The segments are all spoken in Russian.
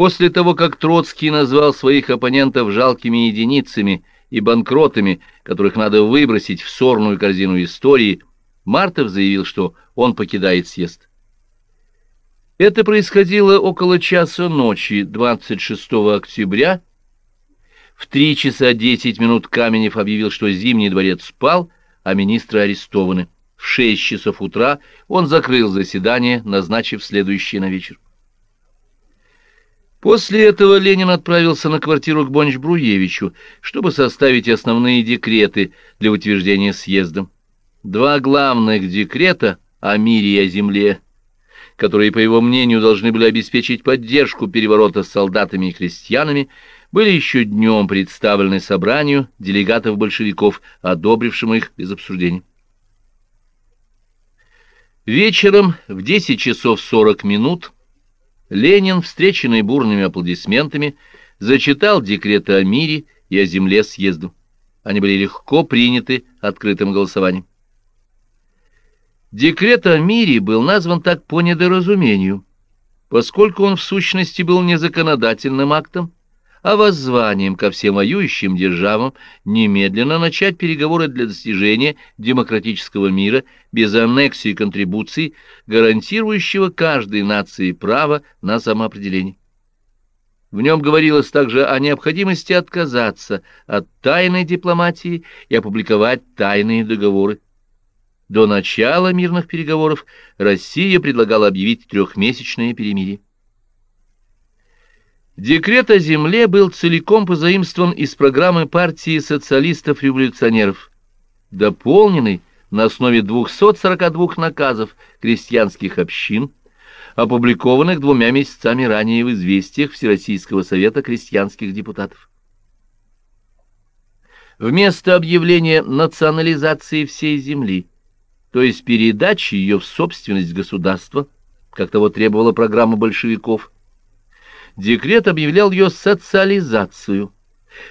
После того, как Троцкий назвал своих оппонентов жалкими единицами и банкротами, которых надо выбросить в сорную корзину истории, Мартов заявил, что он покидает съезд. Это происходило около часа ночи 26 октября. В 3 часа 10 минут Каменев объявил, что Зимний дворец спал, а министры арестованы. В 6 часов утра он закрыл заседание, назначив следующее на вечер. После этого Ленин отправился на квартиру к Бонч-Бруевичу, чтобы составить основные декреты для утверждения съездом. Два главных декрета о мире и о земле, которые, по его мнению, должны были обеспечить поддержку переворота солдатами и крестьянами, были еще днем представлены собранию делегатов-большевиков, одобрившим их без обсуждения. Вечером в 10 часов 40 минут Ленин, встреченный бурными аплодисментами, зачитал декреты о мире и о земле съезду. Они были легко приняты открытым голосованием. Декрет о мире был назван так по недоразумению, поскольку он в сущности был не законодательным актом, а воззванием ко всем воюющим державам немедленно начать переговоры для достижения демократического мира без аннексии и контрибуций, гарантирующего каждой нации право на самоопределение. В нем говорилось также о необходимости отказаться от тайной дипломатии и опубликовать тайные договоры. До начала мирных переговоров Россия предлагала объявить трехмесячное перемирие. Декрет о земле был целиком позаимствован из программы партии социалистов-революционеров, дополненный на основе 242 наказов крестьянских общин, опубликованных двумя месяцами ранее в известиях Всероссийского совета крестьянских депутатов. Вместо объявления национализации всей земли, то есть передачи ее в собственность государства, как того требовала программа большевиков, декрет объявлял ее социализацию,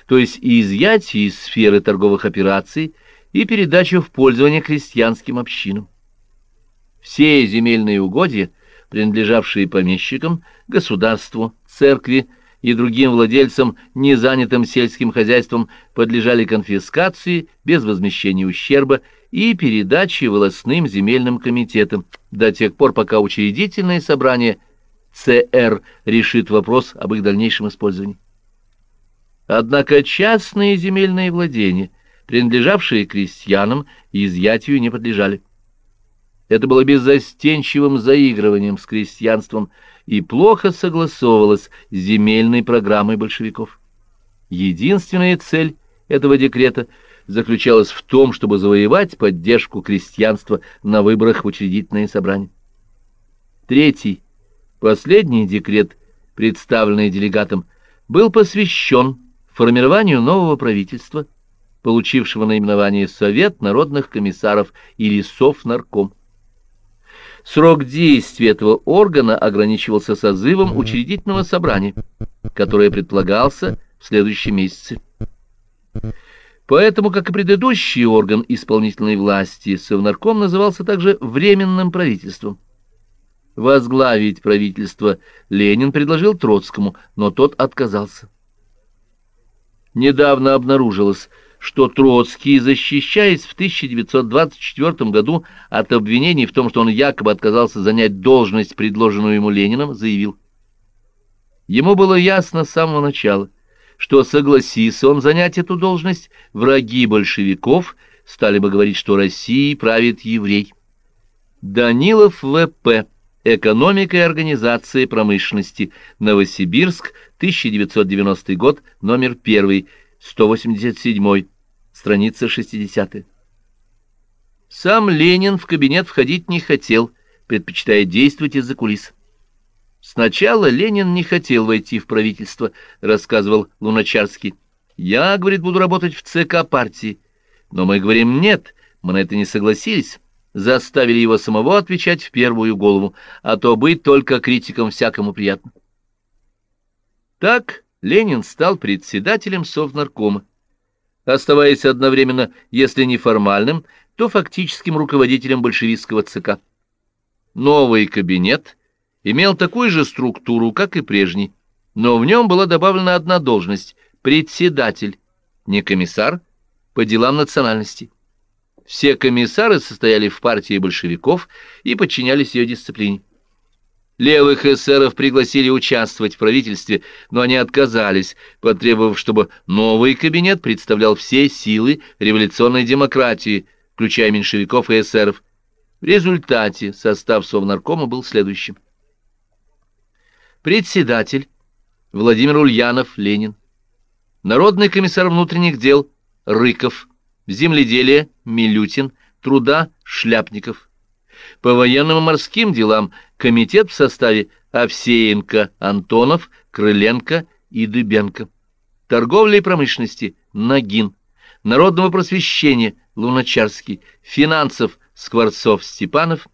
то есть изъятие из сферы торговых операций и передачу в пользование крестьянским общинам. Все земельные угодья, принадлежавшие помещикам, государству, церкви и другим владельцам, не занятым сельским хозяйством, подлежали конфискации без возмещения ущерба и передаче волосным земельным комитетам до тех пор, пока учредительное собрание – ЦР решит вопрос об их дальнейшем использовании. Однако частные земельные владения, принадлежавшие крестьянам, изъятию не подлежали. Это было беззастенчивым заигрыванием с крестьянством и плохо согласовывалось с земельной программой большевиков. Единственная цель этого декрета заключалась в том, чтобы завоевать поддержку крестьянства на выборах в учредительное собрание. Третий Последний декрет, представленный делегатом, был посвящен формированию нового правительства, получившего наименование Совет народных комиссаров или Совнарком. Срок действия этого органа ограничивался созывом учредительного собрания, которое предполагался в следующем месяце. Поэтому, как и предыдущий орган исполнительной власти, Совнарком назывался также Временным правительством возглавить правительство Ленин предложил Троцкому, но тот отказался. Недавно обнаружилось, что Троцкий, защищаясь в 1924 году от обвинений в том, что он якобы отказался занять должность, предложенную ему Лениным, заявил. Ему было ясно с самого начала, что согласись он занять эту должность, враги большевиков стали бы говорить, что Россией правит еврей. Данилов В.П. Экономика и организация промышленности. Новосибирск, 1990 год, номер 1, 187, страница 60. Сам Ленин в кабинет входить не хотел, предпочитая действовать из-за кулис. Сначала Ленин не хотел войти в правительство, рассказывал Луначарский. Я, говорит, буду работать в ЦК партии. Но мы говорим нет, мы на это не согласились заставили его самого отвечать в первую голову, а то быть только критиком всякому приятно. Так Ленин стал председателем Совнаркома, оставаясь одновременно, если не формальным, то фактическим руководителем большевистского ЦК. Новый кабинет имел такую же структуру, как и прежний, но в нем была добавлена одна должность — председатель, не комиссар, по делам национальности. Все комиссары состояли в партии большевиков и подчинялись ее дисциплине. Левых эсеров пригласили участвовать в правительстве, но они отказались, потребовав, чтобы новый кабинет представлял все силы революционной демократии, включая меньшевиков и эсеров. В результате состав Совнаркома был следующим. Председатель Владимир Ульянов, Ленин. Народный комиссар внутренних дел Рыков. Земледелие Милютин. Труда Шляпников. По военным и морским делам комитет в составе Овсеенко, Антонов, Крыленко и Дыбенко. Торговля и промышленности Нагин. Народного просвещения Луначарский. Финансов Скворцов, Степанов.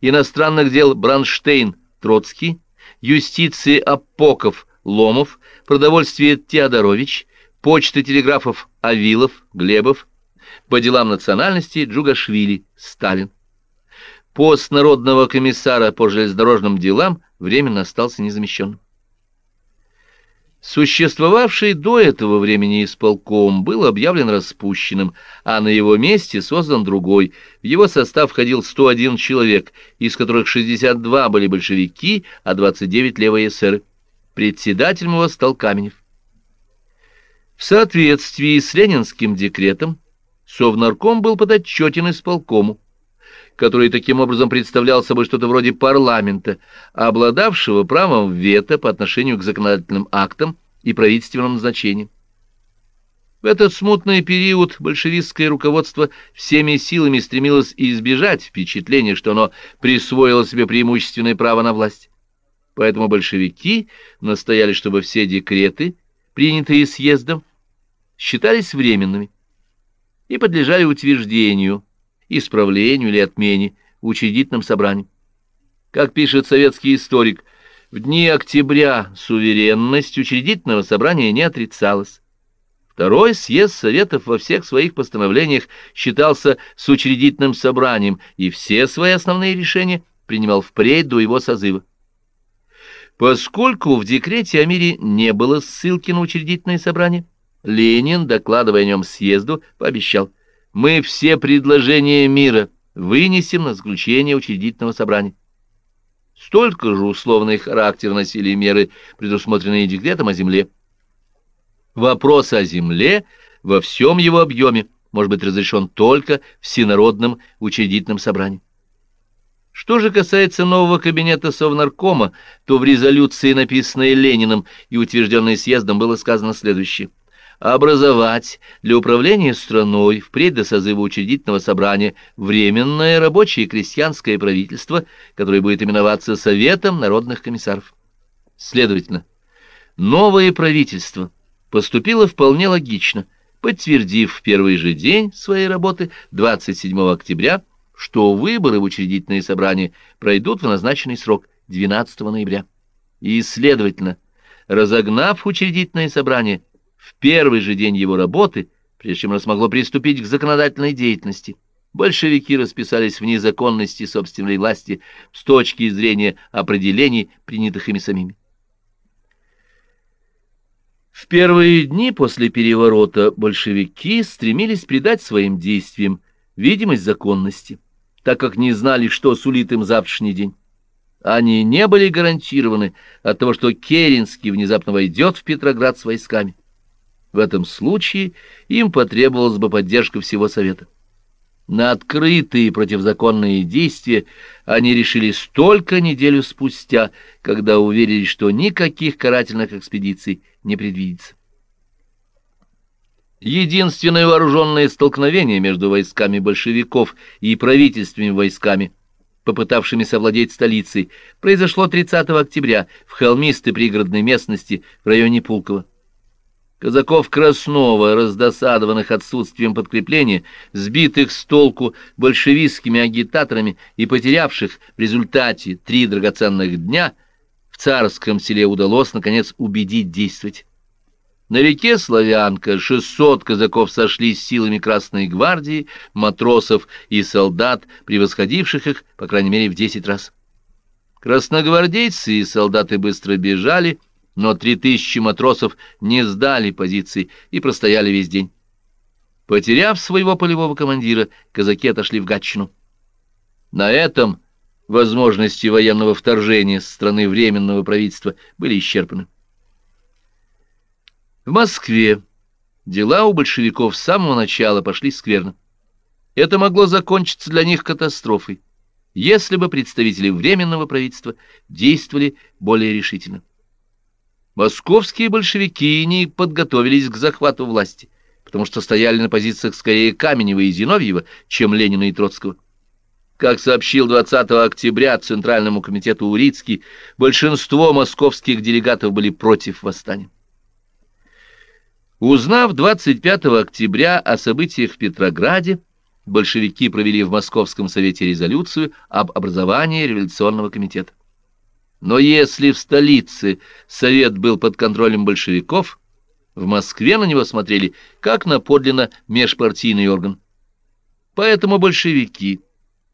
Иностранных дел Бранштейн, Троцкий. Юстиции Апоков, Ломов. Продовольствие Теодорович. Почта телеграфов Авилов, Глебов. По делам национальности Джугашвили, Сталин. Пост народного комиссара по железнодорожным делам временно остался незамещенным. Существовавший до этого времени исполком был объявлен распущенным, а на его месте создан другой. В его состав входил 101 человек, из которых 62 были большевики, а 29 левые эсеры. Председателем его стал Каменев. В соответствии с ленинским декретом Совнарком был подотчетен исполкому который таким образом представлял собой что-то вроде парламента, обладавшего правом вето по отношению к законодательным актам и правительственным назначениям. В этот смутный период большевистское руководство всеми силами стремилось избежать впечатления, что оно присвоило себе преимущественное право на власть. Поэтому большевики настояли, чтобы все декреты, принятые съездом, считались временными и подлежали утверждению исправлению или отмене в учредительном собрании. Как пишет советский историк, в дни октября суверенность учредительного собрания не отрицалась. Второй съезд Советов во всех своих постановлениях считался с учредительным собранием и все свои основные решения принимал впредь до его созыва. Поскольку в декрете о мире не было ссылки на учредительное собрание, Ленин, докладывая о нем съезду, пообещал – мы все предложения мира вынесем на заключение учредительного собрания. Столько же условный характер носили меры, предусмотренные декретом о земле. Вопрос о земле во всем его объеме может быть разрешен только всенародным учредительным собранием. Что же касается нового кабинета Совнаркома, то в резолюции, написанной Лениным и утвержденной съездом, было сказано следующее – образовать для управления страной впредь до созыва учредительного собрания временное рабочее крестьянское правительство, которое будет именоваться Советом народных комиссаров. Следовательно, новое правительство поступило вполне логично, подтвердив в первый же день своей работы 27 октября, что выборы в учредительное собрание пройдут в назначенный срок 12 ноября. И, следовательно, разогнав учредительное собрание в первый же день его работы, прежде чем оно смогло приступить к законодательной деятельности, большевики расписались в незаконности собственной власти с точки зрения определений, принятых ими самими. В первые дни после переворота большевики стремились придать своим действиям видимость законности, так как не знали, что сулит им завтрашний день. Они не были гарантированы от того, что Керенский внезапно войдет в Петроград с войсками. В этом случае им потребовалась бы поддержка всего Совета. На открытые противозаконные действия они решили столько неделю спустя, когда уверились, что никаких карательных экспедиций не предвидится. Единственное вооруженное столкновение между войсками большевиков и правительственными войсками, попытавшимися овладеть столицей, произошло 30 октября в холмистой пригородной местности в районе Пулково. Казаков Краснова, раздосадованных отсутствием подкрепления, сбитых с толку большевистскими агитаторами и потерявших в результате три драгоценных дня, в царском селе удалось, наконец, убедить действовать. На реке Славянка 600 казаков сошлись силами Красной гвардии, матросов и солдат, превосходивших их, по крайней мере, в 10 раз. Красногвардейцы и солдаты быстро бежали, но три тысячи матросов не сдали позиции и простояли весь день. Потеряв своего полевого командира, казаки отошли в Гатчину. На этом возможности военного вторжения со стороны Временного правительства были исчерпаны. В Москве дела у большевиков с самого начала пошли скверно. Это могло закончиться для них катастрофой, если бы представители Временного правительства действовали более решительно. Московские большевики не подготовились к захвату власти, потому что стояли на позициях скорее Каменева и Зиновьева, чем Ленина и Троцкого. Как сообщил 20 октября Центральному комитету Урицкий, большинство московских делегатов были против восстания. Узнав 25 октября о событиях в Петрограде, большевики провели в Московском совете резолюцию об образовании революционного комитета. Но если в столице совет был под контролем большевиков, в Москве на него смотрели как на подлинно межпартийный орган. Поэтому большевики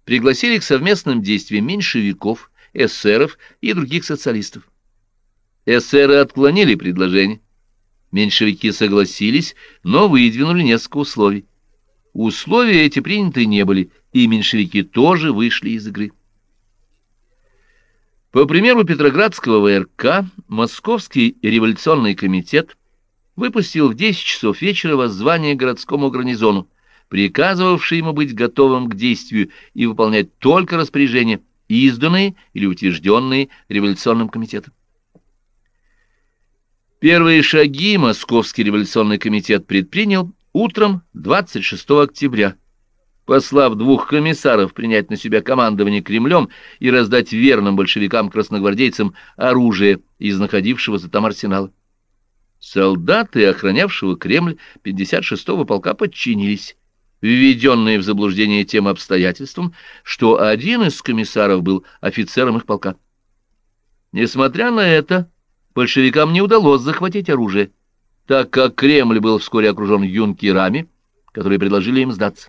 пригласили к совместным действиям меньшевиков, эсеров и других социалистов. Эсеры отклонили предложение. Меньшевики согласились, но выдвинули несколько условий. Условия эти приняты не были, и меньшевики тоже вышли из игры. По примеру Петроградского ВРК, Московский революционный комитет выпустил в 10 часов вечера воззвание городскому гарнизону, приказывавшее ему быть готовым к действию и выполнять только распоряжения, изданные или утвержденные революционным комитетом. Первые шаги Московский революционный комитет предпринял утром 26 октября послав двух комиссаров принять на себя командование Кремлем и раздать верным большевикам-красногвардейцам оружие из находившегося там арсенала. Солдаты, охранявшего Кремль 56-го полка, подчинились, введенные в заблуждение тем обстоятельством, что один из комиссаров был офицером их полка. Несмотря на это, большевикам не удалось захватить оружие, так как Кремль был вскоре окружен юнкерами, которые предложили им сдаться.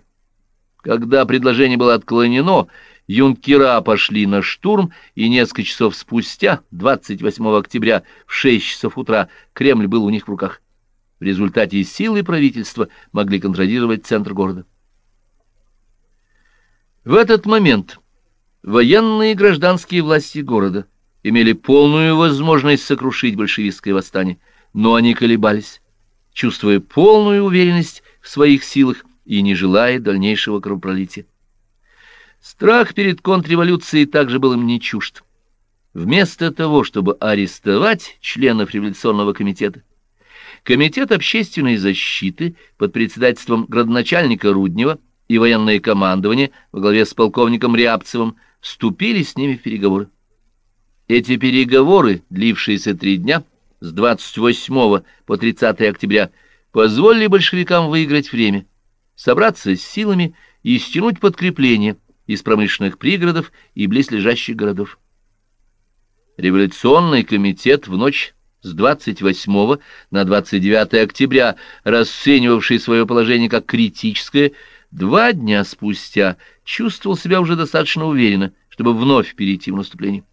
Когда предложение было отклонено, юнкера пошли на штурм, и несколько часов спустя, 28 октября, в 6 часов утра, Кремль был у них в руках. В результате силы правительства могли контролировать центр города. В этот момент военные и гражданские власти города имели полную возможность сокрушить большевистское восстание, но они колебались, чувствуя полную уверенность в своих силах и не желая дальнейшего кровопролития. Страх перед контрреволюцией также был им не чужд. Вместо того, чтобы арестовать членов революционного комитета, Комитет общественной защиты под председательством градоначальника Руднева и военное командование во главе с полковником Рябцевым вступили с ними в переговоры. Эти переговоры, длившиеся три дня, с 28 по 30 октября, позволили большевикам выиграть время собраться с силами и стянуть подкрепление из промышленных пригородов и близлежащих городов. Революционный комитет в ночь с 28 на 29 октября, расценивавший свое положение как критическое, два дня спустя чувствовал себя уже достаточно уверенно, чтобы вновь перейти в наступление.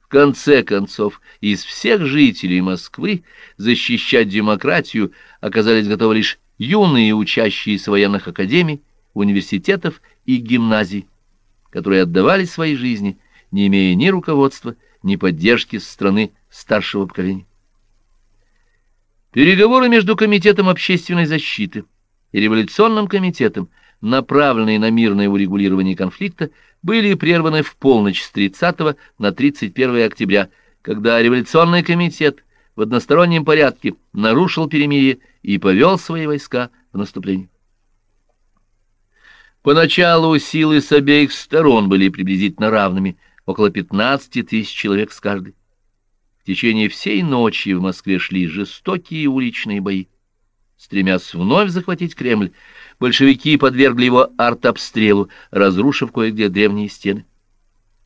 В конце концов, из всех жителей Москвы защищать демократию оказались готовы лишь юные учащиеся военных академий, университетов и гимназий, которые отдавали свои жизни, не имея ни руководства, ни поддержки со стороны старшего поколения. Переговоры между Комитетом общественной защиты и Революционным комитетом, направленные на мирное урегулирование конфликта, были прерваны в полночь с 30 на 31 октября, когда Революционный комитет в одностороннем порядке нарушил перемирие и повел свои войска в наступление. Поначалу силы с обеих сторон были приблизительно равными, около 15 тысяч человек с каждой. В течение всей ночи в Москве шли жестокие уличные бои. Стремясь вновь захватить Кремль, большевики подвергли его артобстрелу, разрушив кое-где древние стены.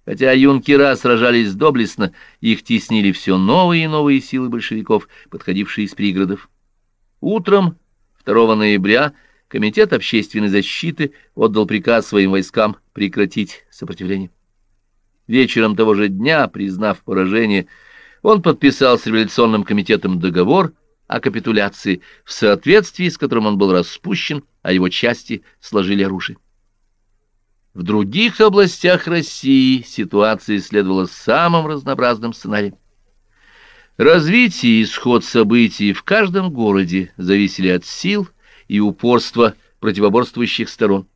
Хотя юнкера сражались доблестно, их теснили все новые и новые силы большевиков, подходившие из пригородов. Утром 2 ноября Комитет общественной защиты отдал приказ своим войскам прекратить сопротивление. Вечером того же дня, признав поражение, Он подписал с революционным комитетом договор о капитуляции, в соответствии с которым он был распущен, а его части сложили оружие. В других областях России ситуация следовала самым разнообразным сценарием. Развитие и исход событий в каждом городе зависели от сил и упорства противоборствующих сторон.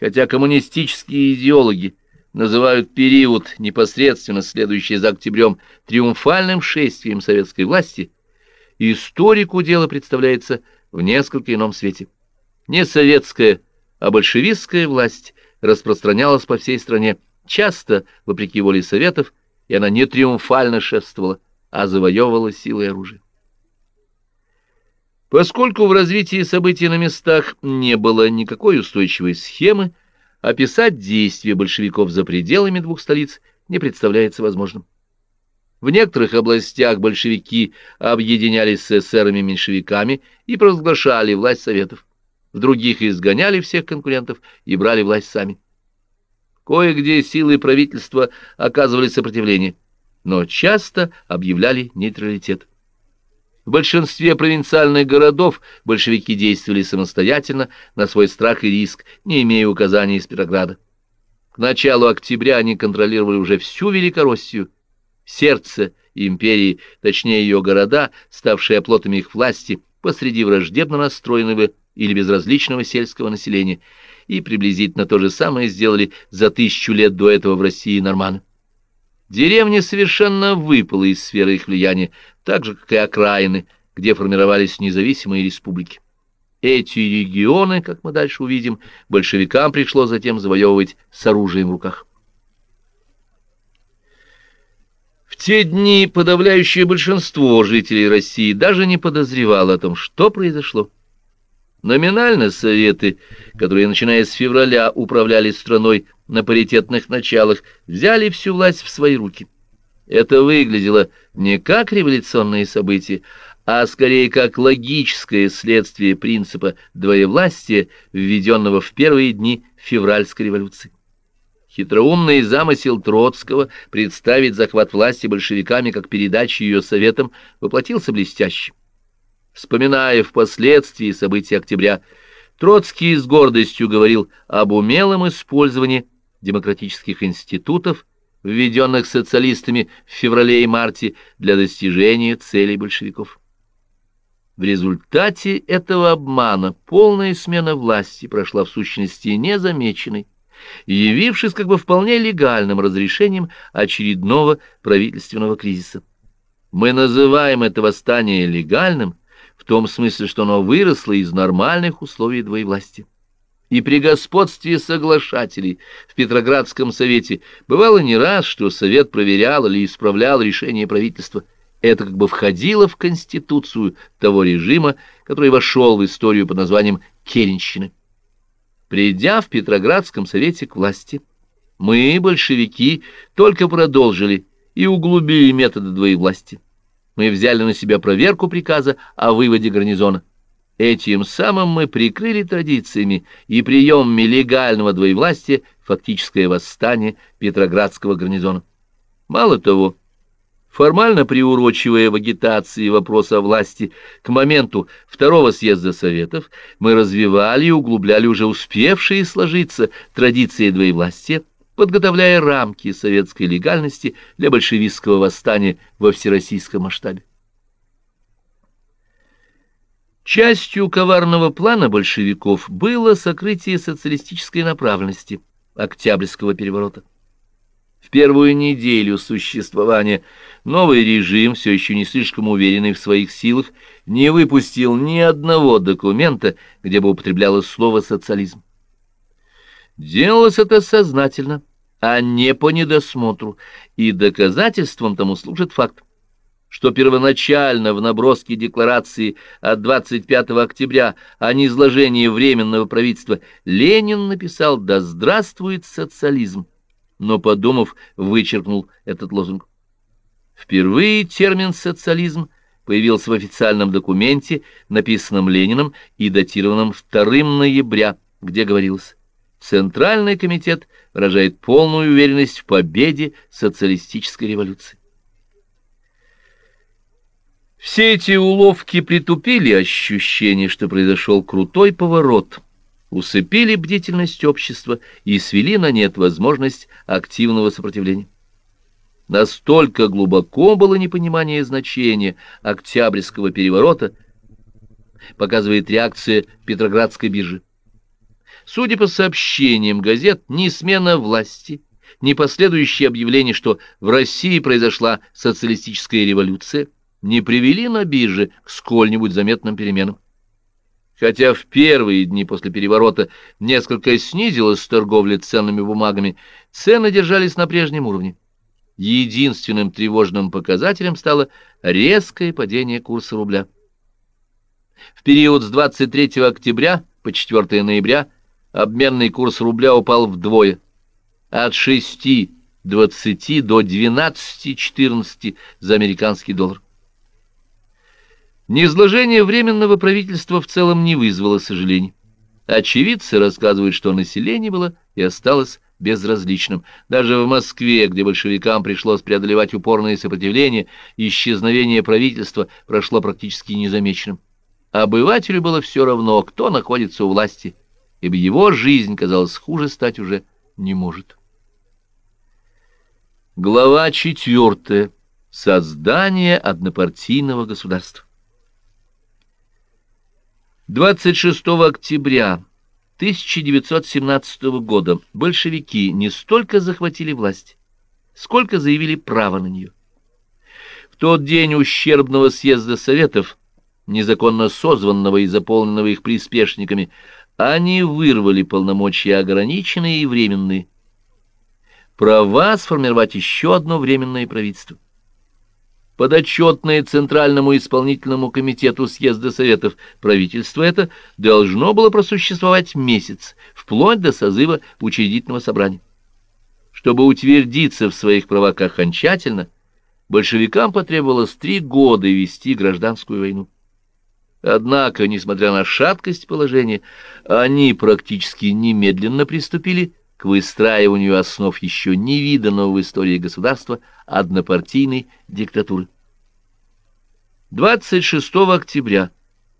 Хотя коммунистические идеологи называют период, непосредственно следующий за октябрем, триумфальным шествием советской власти, историку дело представляется в несколько ином свете. Не советская, а большевистская власть распространялась по всей стране, часто вопреки воле Советов, и она не триумфально шествовала, а завоевывала силой оружия. Поскольку в развитии событий на местах не было никакой устойчивой схемы, описать действия большевиков за пределами двух столиц не представляется возможным. В некоторых областях большевики объединялись с эсерами-меньшевиками и провозглашали власть Советов. В других изгоняли всех конкурентов и брали власть сами. Кое-где силы правительства оказывали сопротивление, но часто объявляли нейтралитет. В большинстве провинциальных городов большевики действовали самостоятельно, на свой страх и риск, не имея указаний из Петрограда. К началу октября они контролировали уже всю Великороссию, сердце империи, точнее ее города, ставшие оплотами их власти, посреди враждебно настроенного или безразличного сельского населения, и приблизительно то же самое сделали за тысячу лет до этого в России норманы. Деревня совершенно выпала из сферы их влияния, так же, как и окраины, где формировались независимые республики. Эти регионы, как мы дальше увидим, большевикам пришло затем завоевывать с оружием в руках. В те дни подавляющее большинство жителей России даже не подозревало о том, что произошло. Номинально Советы, которые, начиная с февраля, управляли страной на паритетных началах, взяли всю власть в свои руки. Это выглядело не как революционные события, а скорее как логическое следствие принципа двоевластия, введенного в первые дни февральской революции. Хитроумный замысел Троцкого представить захват власти большевиками как передачу ее советам воплотился блестяще. Вспоминая впоследствии события октября, Троцкий с гордостью говорил об умелом использовании демократических институтов, введенных социалистами в феврале и марте для достижения целей большевиков. В результате этого обмана полная смена власти прошла в сущности незамеченной, явившись как бы вполне легальным разрешением очередного правительственного кризиса. Мы называем это восстание легальным, в том смысле, что оно выросло из нормальных условий двоевластия. И при господстве соглашателей в Петроградском совете бывало не раз, что совет проверял или исправлял решение правительства. Это как бы входило в конституцию того режима, который вошел в историю под названием Керенщины. Придя в Петроградском совете к власти, мы, большевики, только продолжили и углубили методы двоевластия мы взяли на себя проверку приказа о выводе гарнизона. Этим самым мы прикрыли традициями и приемами легального двоевластия фактическое восстание Петроградского гарнизона. Мало того, формально приурочивая в агитации вопрос о власти к моменту второго съезда Советов, мы развивали и углубляли уже успевшие сложиться традиции двоевластия, подготовляя рамки советской легальности для большевистского восстания во всероссийском масштабе. Частью коварного плана большевиков было сокрытие социалистической направленности Октябрьского переворота. В первую неделю существования новый режим, все еще не слишком уверенный в своих силах, не выпустил ни одного документа, где бы употреблялось слово «социализм». Делалось это сознательно, а не по недосмотру, и доказательством тому служит факт, что первоначально в наброске декларации от 25 октября о низложении Временного правительства Ленин написал «Да здравствует социализм», но, подумав, вычеркнул этот лозунг. Впервые термин «социализм» появился в официальном документе, написанном Лениным и датированном 2 ноября, где говорилось Центральный комитет выражает полную уверенность в победе социалистической революции. Все эти уловки притупили ощущение, что произошел крутой поворот, усыпили бдительность общества и свели на нет возможность активного сопротивления. Настолько глубоко было непонимание значения Октябрьского переворота, показывает реакция Петроградской биржи. Судя по сообщениям газет, ни смена власти, ни последующее объявление, что в России произошла социалистическая революция – не привели на бирже к сколь-нибудь заметным переменам. Хотя в первые дни после переворота несколько снизилась торговля ценными бумагами, цены держались на прежнем уровне. Единственным тревожным показателем стало резкое падение курса рубля. В период с 23 октября по 4 ноября обменный курс рубля упал вдвое, от 6,20 до 12,14 за американский доллар. Низложение Временного правительства в целом не вызвало сожалений. Очевидцы рассказывают, что население было и осталось безразличным. Даже в Москве, где большевикам пришлось преодолевать упорное сопротивление, исчезновение правительства прошло практически незамеченным. Обывателю было все равно, кто находится у власти, ибо его жизнь, казалось, хуже стать уже не может. Глава четвертая. Создание однопартийного государства. 26 октября 1917 года большевики не столько захватили власть, сколько заявили право на нее. В тот день ущербного съезда Советов, незаконно созванного и заполненного их приспешниками, они вырвали полномочия ограниченные и временные. Права сформировать еще одно временное правительство подотчетное Центральному исполнительному комитету съезда Советов, правительство это должно было просуществовать месяц, вплоть до созыва учредительного собрания. Чтобы утвердиться в своих правах окончательно, большевикам потребовалось три года вести гражданскую войну. Однако, несмотря на шаткость положения, они практически немедленно приступили к выстраиванию основ еще невиданного в истории государства однопартийной диктатуры. 26 октября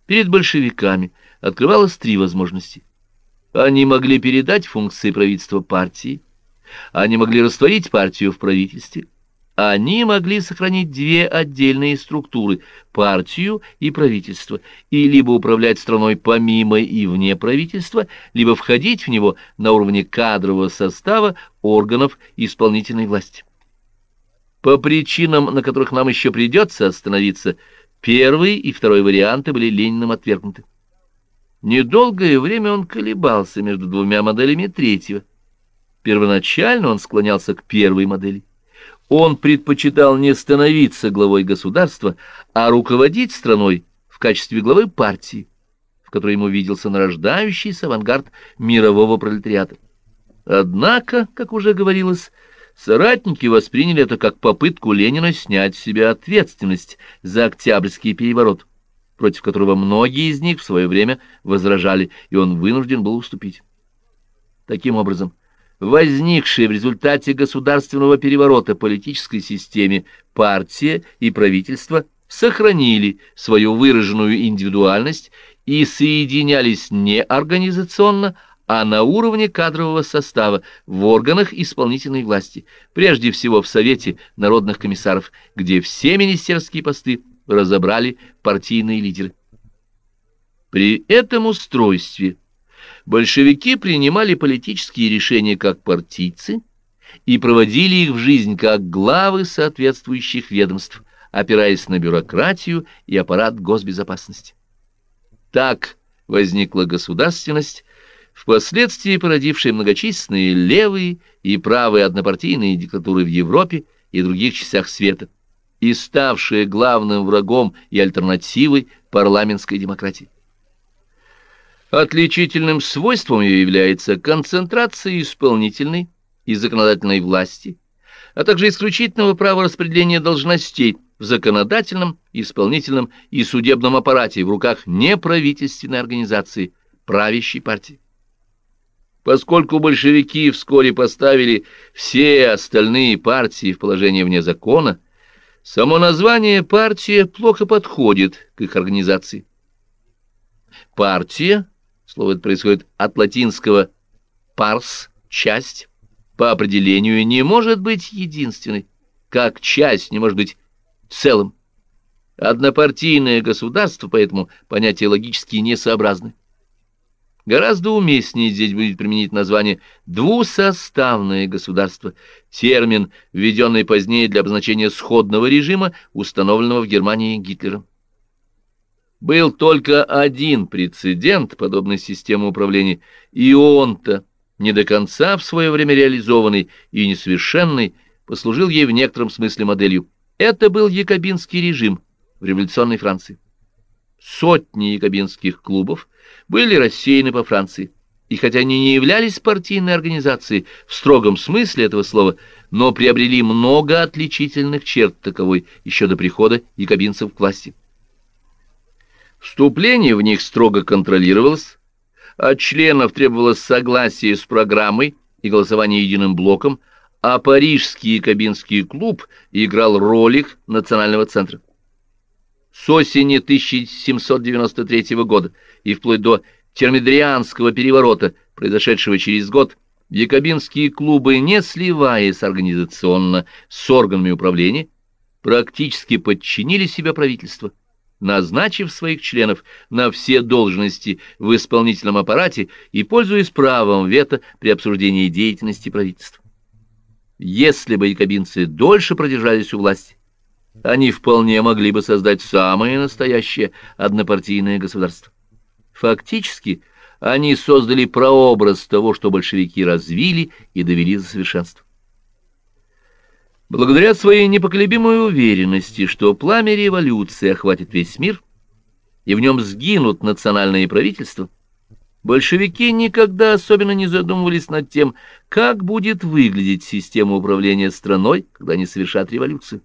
перед большевиками открывалось три возможности. Они могли передать функции правительства партии, они могли растворить партию в правительстве, они могли сохранить две отдельные структуры – партию и правительство, и либо управлять страной помимо и вне правительства, либо входить в него на уровне кадрового состава органов исполнительной власти. По причинам, на которых нам еще придется остановиться, первый и второй варианты были Лениным отвергнуты. Недолгое время он колебался между двумя моделями третьего. Первоначально он склонялся к первой модели. Он предпочитал не становиться главой государства, а руководить страной в качестве главы партии, в которой ему виделся нарождающийся авангард мирового пролетариата. Однако, как уже говорилось, соратники восприняли это как попытку Ленина снять с себя ответственность за Октябрьский переворот, против которого многие из них в свое время возражали, и он вынужден был уступить. Таким образом, возникшие в результате государственного переворота политической системе партия и правительство сохранили свою выраженную индивидуальность и соединялись не организационно, а на уровне кадрового состава в органах исполнительной власти, прежде всего в Совете народных комиссаров, где все министерские посты разобрали партийные лидеры. При этом устройстве большевики принимали политические решения как партийцы и проводили их в жизнь как главы соответствующих ведомств, опираясь на бюрократию и аппарат госбезопасности. Так возникла государственность, впоследствии породившая многочисленные левые и правые однопартийные диктатуры в Европе и других частях света, и ставшая главным врагом и альтернативой парламентской демократии. Отличительным свойством ее является концентрация исполнительной и законодательной власти, а также исключительного права распределения должностей в законодательном, исполнительном и судебном аппарате в руках неправительственной организации, правящей партии. Поскольку большевики вскоре поставили все остальные партии в положение вне закона, Само название «партия» плохо подходит к их организации. Партия, слово это происходит от латинского «парс» — часть, по определению не может быть единственной, как часть не может быть целым. Однопартийное государство, поэтому понятие логически несообразны. Гораздо уместнее здесь будет применить название «двусоставное государство», термин, введенный позднее для обозначения сходного режима, установленного в Германии Гитлером. Был только один прецедент подобной системы управления, и он-то, не до конца в свое время реализованный и несовершенный, послужил ей в некотором смысле моделью. Это был якобинский режим в революционной Франции. Сотни якобинских клубов были рассеяны по Франции, и хотя они не являлись партийной организацией в строгом смысле этого слова, но приобрели много отличительных черт таковой еще до прихода якобинцев к власти. Вступление в них строго контролировалось, от членов требовалось согласие с программой и голосование единым блоком, а Парижский якобинский клуб играл роль их национального центра. С осени 1793 года и вплоть до термидрианского переворота, произошедшего через год, якобинские клубы, не сливаясь организационно с органами управления, практически подчинили себя правительству, назначив своих членов на все должности в исполнительном аппарате и пользуясь правом вето при обсуждении деятельности правительства. Если бы якобинцы дольше продержались у власти, они вполне могли бы создать самое настоящее однопартийное государство. Фактически, они создали прообраз того, что большевики развили и довели до совершенства. Благодаря своей непоколебимой уверенности, что пламя революции охватит весь мир, и в нем сгинут национальные правительства, большевики никогда особенно не задумывались над тем, как будет выглядеть система управления страной, когда они совершат революцию.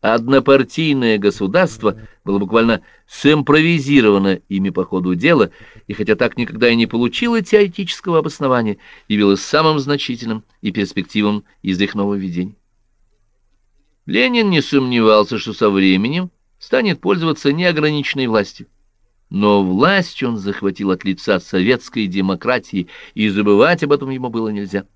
Однопартийное государство было буквально симпровизировано ими по ходу дела, и хотя так никогда и не получило теоретического обоснования, явилось самым значительным и перспективным из их нововведений. Ленин не сомневался, что со временем станет пользоваться неограниченной властью. Но власть он захватил от лица советской демократии, и забывать об этом ему было нельзя.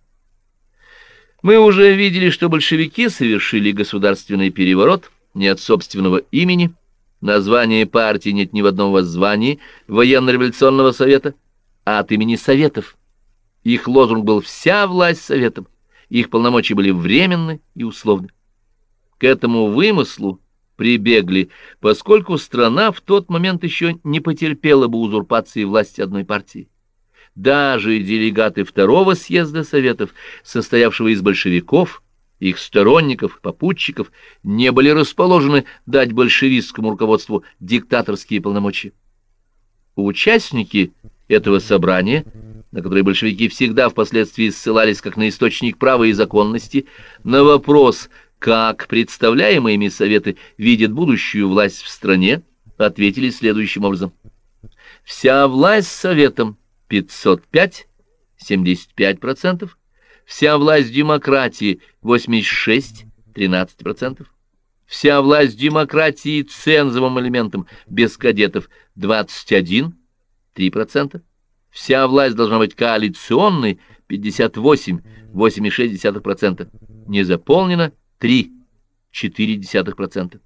Мы уже видели, что большевики совершили государственный переворот не от собственного имени, названия партии нет ни в одном воззвании военно-революционного совета, а от имени советов. Их лозунг был «Вся власть советом», их полномочия были временны и условны. К этому вымыслу прибегли, поскольку страна в тот момент еще не потерпела бы узурпации власти одной партии. Даже делегаты второго съезда Советов, состоявшего из большевиков, их сторонников, попутчиков, не были расположены дать большевистскому руководству диктаторские полномочия. Участники этого собрания, на которое большевики всегда впоследствии ссылались как на источник права и законности, на вопрос, как представляемые ими советы видят будущую власть в стране, ответили следующим образом. «Вся власть советом 505, 75%, вся власть демократии 86, 13%, вся власть демократии цензовым элементом без кадетов 21, 3%, вся власть должна быть коалиционной 58, 8,6%, не заполнена 3, 4%.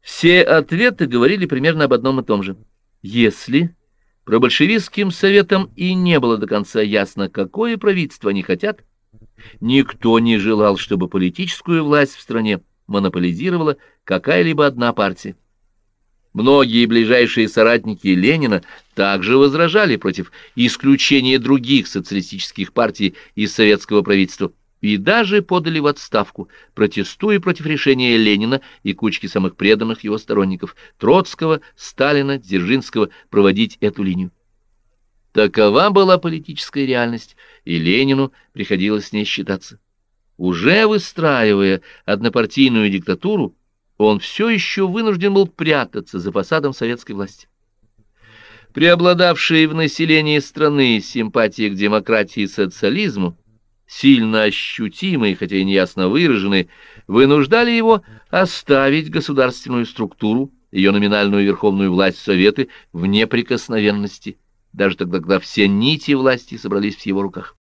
Все ответы говорили примерно об одном и том же. Если про большевистским советам и не было до конца ясно, какое правительство они хотят. Никто не желал, чтобы политическую власть в стране монополизировала какая-либо одна партия. Многие ближайшие соратники Ленина также возражали против исключения других социалистических партий из советского правительства и даже подали в отставку, протестуя против решения Ленина и кучки самых преданных его сторонников Троцкого, Сталина, Дзержинского проводить эту линию. Такова была политическая реальность, и Ленину приходилось с ней считаться. Уже выстраивая однопартийную диктатуру, он все еще вынужден был прятаться за фасадом советской власти. Преобладавшие в населении страны симпатии к демократии и социализму сильно ощутимые, хотя и неясно выраженные, вынуждали его оставить государственную структуру, ее номинальную верховную власть Советы в неприкосновенности, даже тогда, когда все нити власти собрались в его руках.